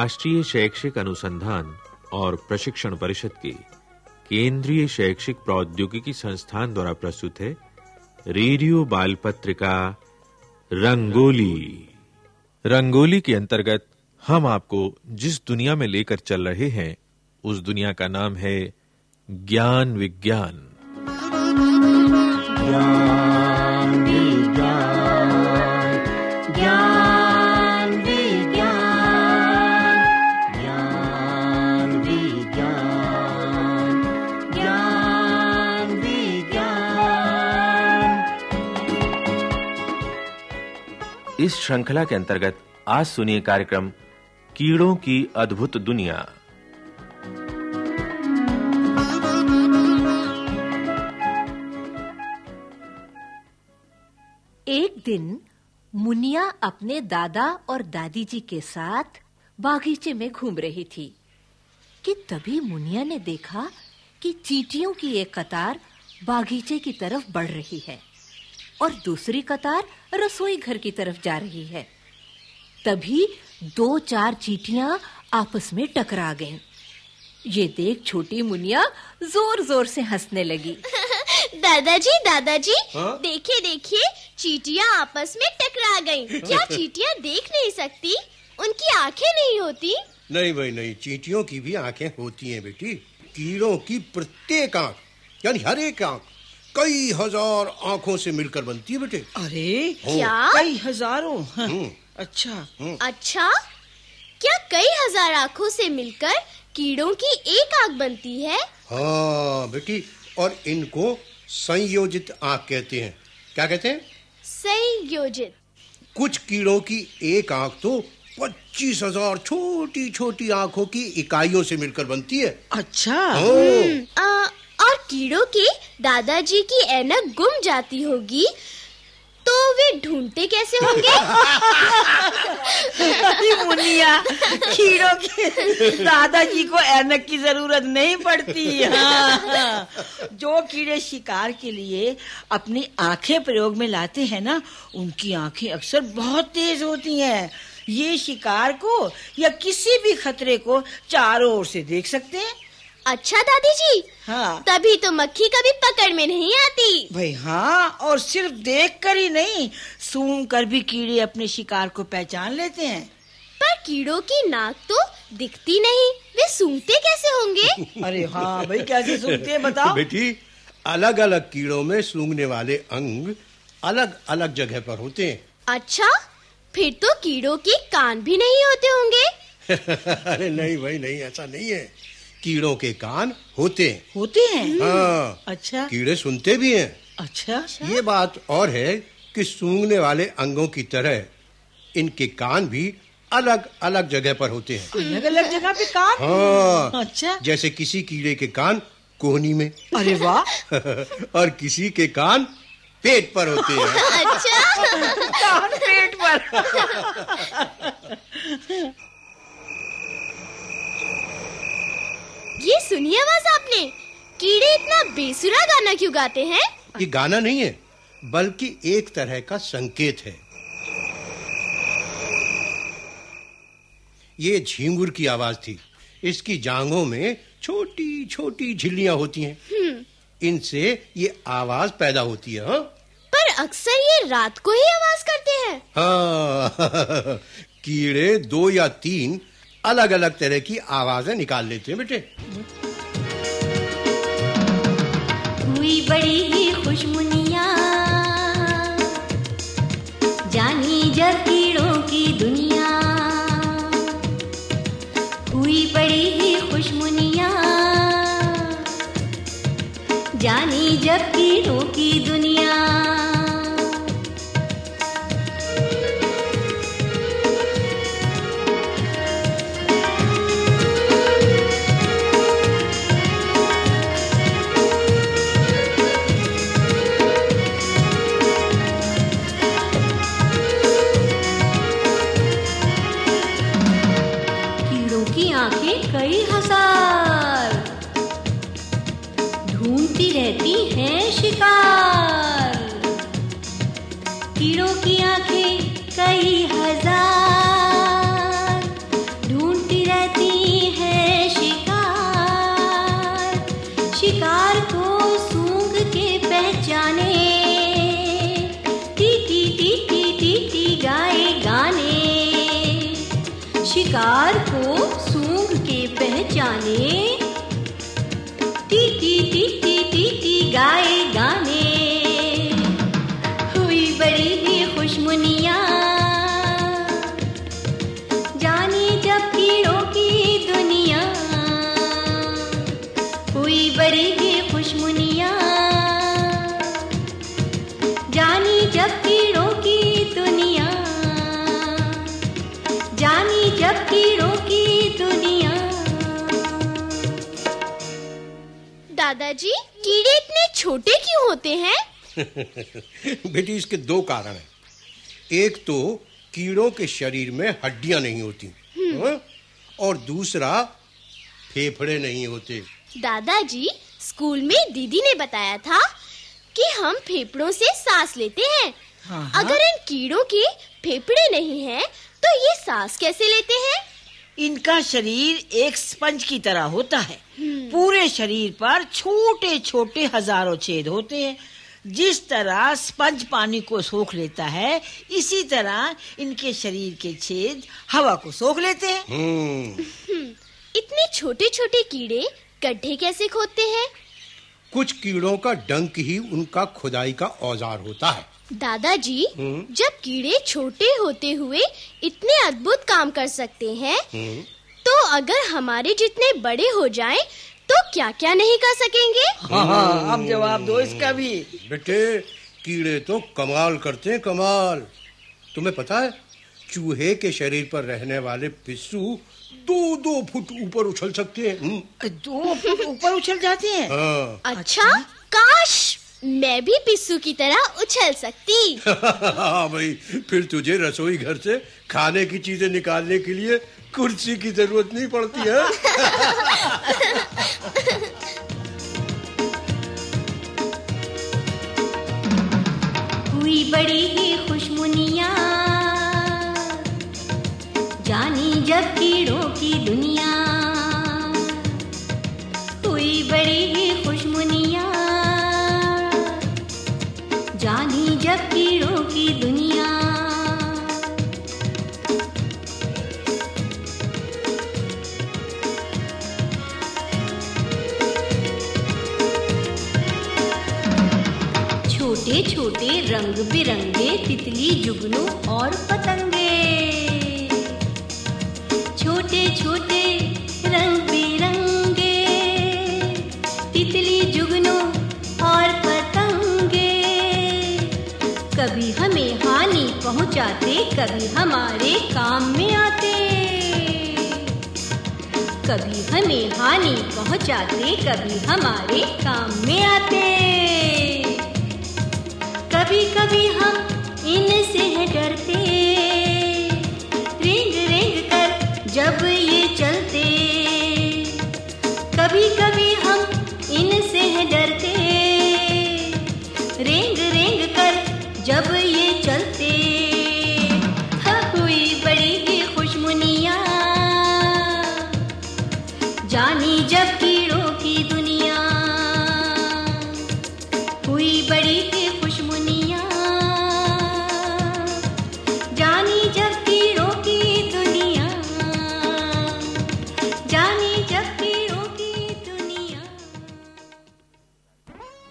राष्ट्रीय शैक्षिक अनुसंधान और प्रशिक्षण परिषद के केंद्रीय शैक्षिक प्रौद्योगिकी संस्थान द्वारा प्रस्तुत है रेडियो बाल पत्रिका रंगोली। रंगोली के अंतर्गत हम आपको जिस दुनिया में लेकर चल रहे हैं, उस दुनिया का नाम है ज्ञान विज्ञान। इस श्रृंखला के अंतर्गत आज सुनिए कार्यक्रम, कीड़ों की अद्भुत दुनिया। एक दिन, मुनिया अपने दादा और दादी जी के साथ बागीचे में घूम रही थी। कि तभी मुनिया ने देखा कि चींटियों की एक कतार बागीचे की तरफ़ बढ़ रही है। और दूसरी कतार रसोई घर की तरफ़ जा रही है। तभी दो चार चींटियाँ आपस में टकरा गईं। ये देख छोटी मुनिया जोर-जोर से हंसने लगी। दादाजी दादाजी हाँ? देखिए देखिए चीटियाँ आपस में टकरा गईं। क्या चीटियाँ देख नहीं सकती? उनकी आँखें नहीं होती? नहीं भाई नहीं चींटियों की भी आँखें होती हैं बेटी। कीड़ों की प्रत्येक आँख यानी हर एक आँख कई हज़ार आँखों से मिलकर बनती है बेटे। अरे क्या? कई हज़ारों? हाँ, हम्म। अच्छा। अच्छा? क्या कई हज़ार आँखों से मिलकर कीड़ों की एक आँख बनती है? हाँ बेटी और इनको संयोजित आँख कहते हैं। क्या कहते हैं? संयोजित। कुछ कीड़ों की एक आँख तो पच्चीस हज़ार छोटी छोटी आँखों की इकाइयों से मिलकर बनती है। अच्छा। हाँ। और कीड़ों की दादाजी की ऐनक गुम जाती होगी तो वे ढूंढते कैसे होंगे? मुनिया, कीड़ों के दादाजी को ऐनक की ज़रूरत नहीं पड़ती। हाँ। जो कीड़े शिकार के लिए अपनी आँखें प्रयोग में लाते हैं ना, उनकी आँखें अक्सर बहुत तेज होती हैं। ये शिकार को या किसी भी खतरे को चारों ओर से देख सकते हैं। अच्छा दादी जी हाँ। तभी तो मक्खी कभी पकड़ में नहीं आती। भाई हाँ और सिर्फ़ देख कर ही नहीं सूंघ कर भी कीड़े अपने शिकार को पहचान लेते हैं। पर कीड़ों की नाक तो दिखती नहीं। वे सूंघते कैसे होंगे? अरे हाँ भाई कैसे सूंघते हैं बताओ। बेटी अलग अलग कीड़ों में सूंघने वाले अंग अलग अलग जगह पर होते हैं। अच्छा फिर तो कीड़ों के कान भी नहीं होते होंगे। अरे नहीं भाई नहीं ऐसा नहीं है। कीड़ों के कान होते हैं। होते हैं? हाँ। अच्छा। कीड़े सुनते भी हैं। अच्छा ये बात और है कि सूंघने वाले अंगों की तरह इनके कान भी अलग अलग जगह पर होते हैं। अलग अलग जगह पे कान? हाँ। अच्छा। जैसे किसी कीड़े के कान कोहनी में। अरे वाह। और किसी के कान पेट पर होते हैं। अच्छा। कान पेट पर। ये सुनिए आवाज़ आपने। कीड़े इतना बेसुरा गाना क्यों गाते हैं? ये गाना नहीं है बल्कि एक तरह का संकेत है। ये झींगुर की आवाज़ थी। इसकी जांघों में छोटी छोटी झिल्लियाँ होती हैं। इनसे ये आवाज़ पैदा होती है हाँ? पर अक्सर ये रात को ही आवाज़ करते हैं। हाँ कीड़े दो या तीन अलग अलग तरह की आवाज़ें निकाल लेते हैं बेटे। हुई बड़ी ही खुशमुनिया। जानी जब कीड़ों की दुनिया। हुई बड़ी ही खुशमुनिया। जानी जब कीड़ों की उसकी आँखें कई हज़ार। ढूंढती रहती है शिकार। कीड़ों की आँखें कई हज़ार। ढूंढती रहती है शिकार। शिकार को सूंघ के पहचाने। टी टी टी टी टी टी गाए, गाने। शिकार को पहचाने टी टी टी टी टी टी गाए गाने। दादाजी कीड़े इतने छोटे क्यों होते हैं? बेटी इसके दो कारण हैं। एक तो कीड़ों के शरीर में हड्डियाँ नहीं होती हाँ? और दूसरा फेफड़े नहीं होते। दादाजी स्कूल में दीदी ने बताया था कि हम फेफड़ों से सांस लेते हैं हाँ, अगर इन कीड़ों के फेफड़े नहीं हैं, तो ये सांस कैसे लेते हैं? इनका शरीर एक स्पंज की तरह होता है। पूरे शरीर पर छोटे छोटे हज़ारों छेद होते हैं। जिस तरह स्पंज पानी को सोख लेता है इसी तरह इनके शरीर के छेद हवा को सोख लेते हैं। हम्म। इतने छोटे छोटे कीड़े गड्ढे कैसे खोदते हैं? कुछ कीड़ों का डंक ही उनका खुदाई का औज़ार होता है। दादाजी हम्म। जब कीड़े छोटे होते हुए इतने अद्भुत काम कर सकते हैं हम्म। तो अगर हमारे जितने बड़े हो जाएँ, तो क्या क्या नहीं कर सकेंगे? हाँ हाँ अब जवाब दो इसका भी। बेटे कीड़े तो कमाल करते हैं कमाल। तुम्हें पता है चूहे के शरीर पर रहने वाले पिस्सू दो दो फुट ऊपर उछल सकते हैं हम्म, दो फुट ऊपर उछल जाते हैं? हाँ। अच्छा। काश! मैं भी पिस्सू की तरह उछल सकती। हाँ भाई फिर तुझे रसोई घर से खाने की चीज़ें निकालने के लिए कुर्सी की ज़रूरत नहीं पड़ती है? हुई बड़ी ही खुशमुनिया जानी जब कीड़ों की दुनिया। छोटे छोटे रंग बिरंगे तितली जुगनू और पतंगे। छोटे छोटे रंग बिरंगे तितली जुगनू और पतंगे। कभी हमें हानि पहुंचाते, कभी हमारे काम में आते। कभी हमें हानि पहुंचाते, कभी हमारे काम में आते। कभी कभी हम इनसे है डरते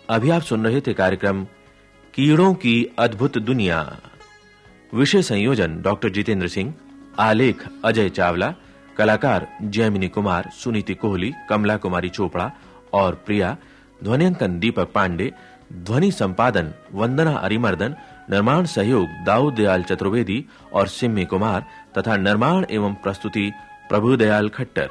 अभी आप सुन रहे थे कार्यक्रम कीड़ों की अद्भुत दुनिया। विषय संयोजन डॉक्टर जितेंद्र सिंह, आलेख अजय चावला, कलाकार जयमिनी कुमार, सुनीति कोहली, कमला कुमारी चोपड़ा और प्रिया, ध्वनियांकन दीपक पांडे, ध्वनि संपादन वंदना अरिमर्दन, निर्माण सहयोग दाऊद दयाल चतुर्वेदी और सिम्मी कुमार तथा निर्माण एवं प्रस्तुति प्रभुदयाल खट्टर।